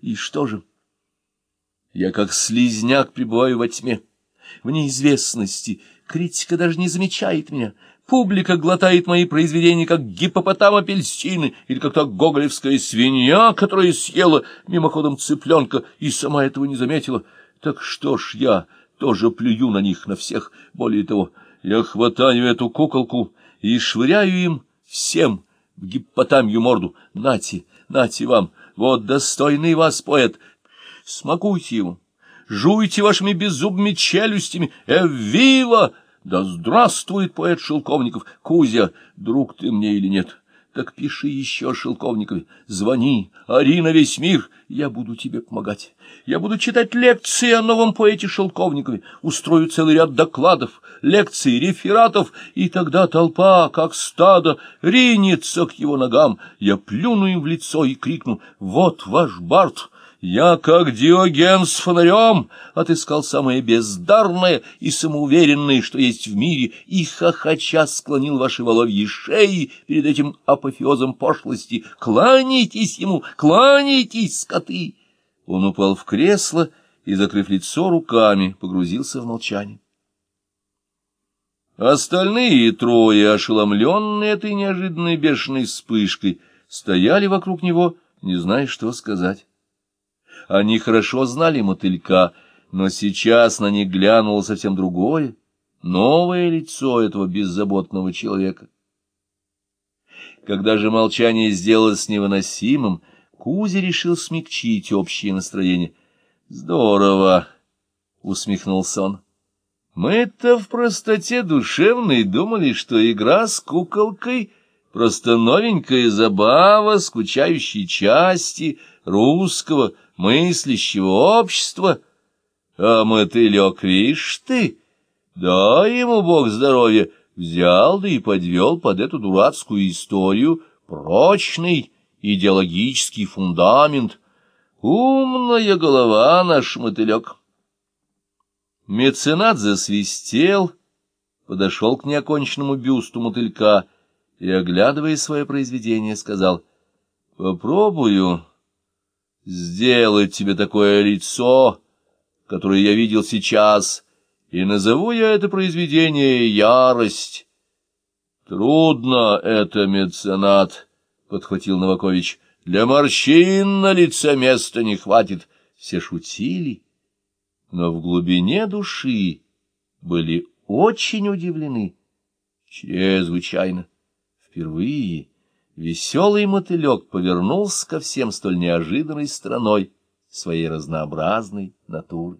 И что же? Я как слизняк пребываю во тьме, в неизвестности. Критика даже не замечает меня. Публика глотает мои произведения, как гипопотам апельсины, или как та гоголевская свинья, которая съела мимоходом цыпленка и сама этого не заметила. Так что ж я тоже плюю на них, на всех. Более того, я хватаю эту куколку и швыряю им всем в гиппотамью морду. Нате, нате вам, вот достойный вас поэт, смакуйте его, жуйте вашими беззубыми челюстями, эввива! Да здравствует поэт Шелковников! Кузя, друг ты мне или нет? Так пиши еще Шелковникове, звони, ори на весь мир, я буду тебе помогать. Я буду читать лекции о новом поэте Шелковникове, устрою целый ряд докладов, лекций, рефератов, и тогда толпа, как стадо, ринется к его ногам. Я плюну им в лицо и крикну «Вот ваш Барт!» Я, как Диоген с фонарем, отыскал самое бездарное и самоуверенное, что есть в мире, и хохоча склонил ваши воловьи шеи перед этим апофеозом пошлости. Кланяйтесь ему, кланяйтесь, скоты! Он упал в кресло и, закрыв лицо руками, погрузился в молчание. Остальные трое, ошеломленные этой неожиданной бешеной вспышкой, стояли вокруг него, не зная, что сказать. Они хорошо знали мотылька, но сейчас на них глянуло совсем другое, новое лицо этого беззаботного человека. Когда же молчание сделалось невыносимым, Кузя решил смягчить общее настроение. «Здорово!» — усмехнулся он. «Мы-то в простоте душевной думали, что игра с куколкой — просто новенькая забава скучающей части русского мыслящего общества, а мотылек, видишь ты, дай ему бог здоровья, взял да и подвел под эту дурацкую историю прочный идеологический фундамент. Умная голова наш мотылек. Меценат засвистел, подошел к неоконченному бюсту мотылька и, оглядывая свое произведение, сказал, «Попробую» сделать тебе такое лицо, которое я видел сейчас, и назову я это произведение «Ярость». Трудно это, меценат, — подхватил Новакович, — для морщин на лице места не хватит. Все шутили, но в глубине души были очень удивлены, чрезвычайно, впервые. Веселый мотылек повернулся ко всем столь неожиданной страной своей разнообразной натуры.